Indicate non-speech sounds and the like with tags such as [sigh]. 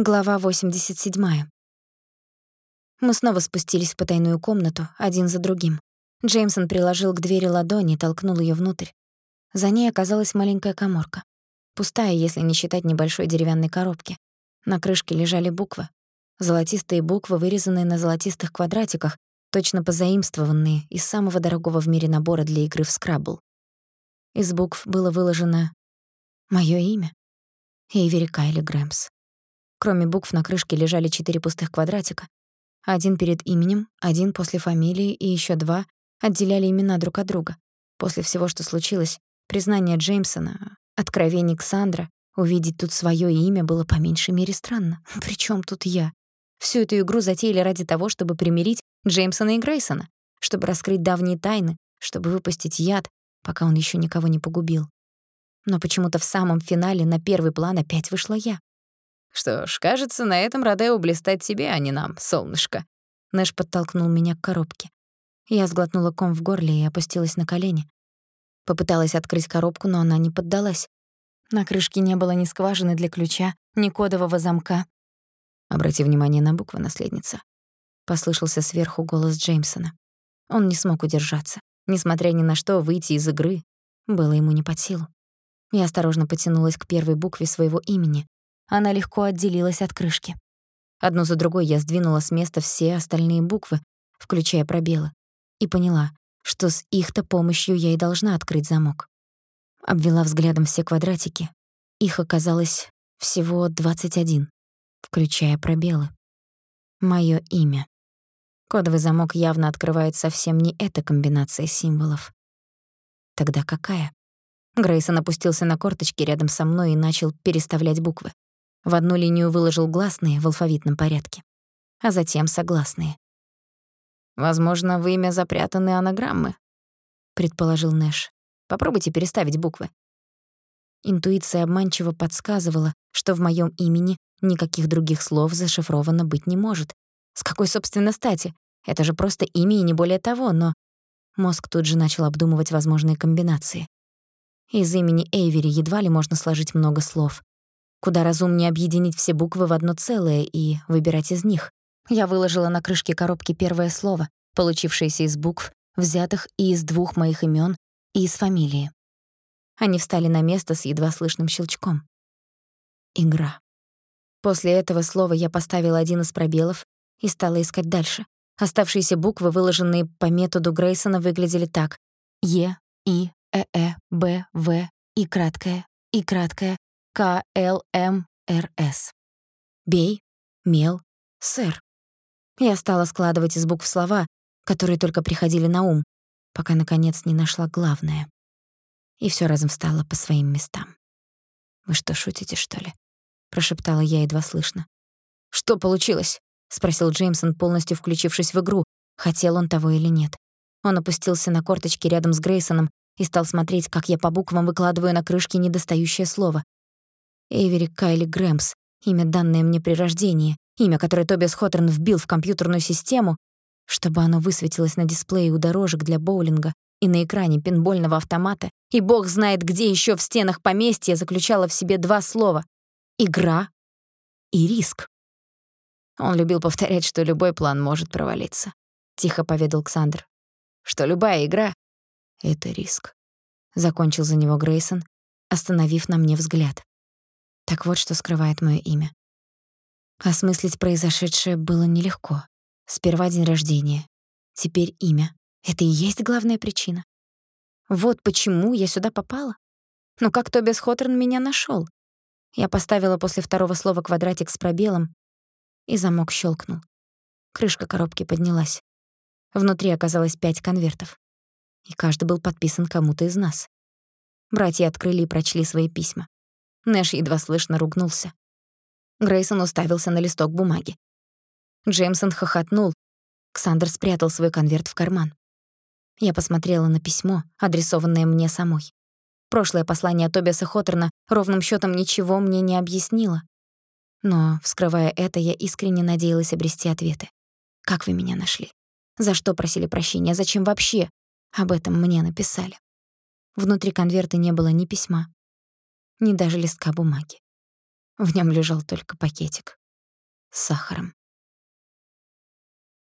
Глава 87. Мы снова спустились в потайную комнату, один за другим. Джеймсон приложил к двери ладони и толкнул её внутрь. За ней оказалась маленькая каморка. Пустая, если не считать небольшой деревянной коробки. На крышке лежали буквы. Золотистые буквы, вырезанные на золотистых квадратиках, точно позаимствованные из самого дорогого в мире набора для игры в скрабл. Из букв было выложено моё имя. Эйвери Кайли Грэмс. Кроме букв на крышке лежали четыре пустых квадратика. Один перед именем, один после фамилии и ещё два отделяли имена друг от друга. После всего, что случилось, признание Джеймсона, откровение Ксандра, увидеть тут своё имя было по меньшей мере странно. [laughs] Причём тут я? Всю эту игру затеяли ради того, чтобы примирить Джеймсона и Грейсона, чтобы раскрыть давние тайны, чтобы выпустить яд, пока он ещё никого не погубил. Но почему-то в самом финале на первый план опять вышла я. Что ж, кажется, на этом Родео блистать тебе, а не нам, солнышко. Нэш подтолкнул меня к коробке. Я сглотнула ком в горле и опустилась на колени. Попыталась открыть коробку, но она не поддалась. На крышке не было ни скважины для ключа, ни кодового замка. Обрати внимание на буквы, наследница. Послышался сверху голос Джеймсона. Он не смог удержаться. Несмотря ни на что, выйти из игры было ему не под силу. Я осторожно потянулась к первой букве своего имени, она легко отделилась от крышки. Одну за другой я сдвинула с места все остальные буквы, включая пробелы, и поняла, что с их-то помощью я и должна открыть замок. Обвела взглядом все квадратики. Их оказалось всего 21, включая пробелы. Моё имя. Кодовый замок явно открывает совсем не эта комбинация символов. Тогда какая? Грейсон опустился на корточки рядом со мной и начал переставлять буквы. В одну линию выложил гласные в алфавитном порядке, а затем согласные. «Возможно, в имя запрятаны анаграммы», — предположил Нэш. «Попробуйте переставить буквы». Интуиция обманчиво подсказывала, что в моём имени никаких других слов зашифровано быть не может. С какой, собственно, стати? Это же просто имя и не более того, но... Мозг тут же начал обдумывать возможные комбинации. Из имени Эйвери едва ли можно сложить много слов. Куда разумнее объединить все буквы в одно целое и выбирать из них. Я выложила на крышке коробки первое слово, получившееся из букв, взятых и из двух моих имён, и из фамилии. Они встали на место с едва слышным щелчком. Игра. После этого слова я поставила один из пробелов и стала искать дальше. Оставшиеся буквы, выложенные по методу Грейсона, выглядели так: Е, И, Э, Э, Б, В, И краткое, И краткое, КЛМРС. Бей, мел, сэр. Я стала складывать из букв слова, которые только приходили на ум, пока, наконец, не нашла главное. И всё разом встало по своим местам. «Вы что, шутите, что ли?» — прошептала я едва слышно. «Что получилось?» — спросил Джеймсон, полностью включившись в игру, хотел он того или нет. Он опустился на корточки рядом с Грейсоном и стал смотреть, как я по буквам выкладываю на крышке недостающее слово. Эйвери Кайли Грэмс, имя, данное мне при рождении, имя, которое Тобиас Хоторн вбил в компьютерную систему, чтобы оно высветилось на дисплее у дорожек для боулинга и на экране пинбольного автомата, и бог знает где ещё в стенах поместья заключало в себе два слова — игра и риск. Он любил повторять, что любой план может провалиться, — тихо поведал Ксандр. Что любая игра — это риск. Закончил за него Грейсон, остановив на мне взгляд. Так вот, что скрывает моё имя. Осмыслить произошедшее было нелегко. Сперва день рождения, теперь имя. Это и есть главная причина. Вот почему я сюда попала. Но как Тобиас Хоторн меня нашёл? Я поставила после второго слова квадратик с пробелом, и замок щёлкнул. Крышка коробки поднялась. Внутри оказалось пять конвертов. И каждый был подписан кому-то из нас. Братья открыли и прочли свои письма. Нэш едва слышно ругнулся. Грейсон уставился на листок бумаги. Джеймсон хохотнул. Ксандр спрятал свой конверт в карман. Я посмотрела на письмо, адресованное мне самой. Прошлое послание Тобиаса Хоторна ровным счётом ничего мне не объяснило. Но, вскрывая это, я искренне надеялась обрести ответы. Как вы меня нашли? За что просили прощения? Зачем вообще об этом мне написали? Внутри конверта не было ни письма, ни даже листка бумаги. В нём лежал только пакетик. с сахаром.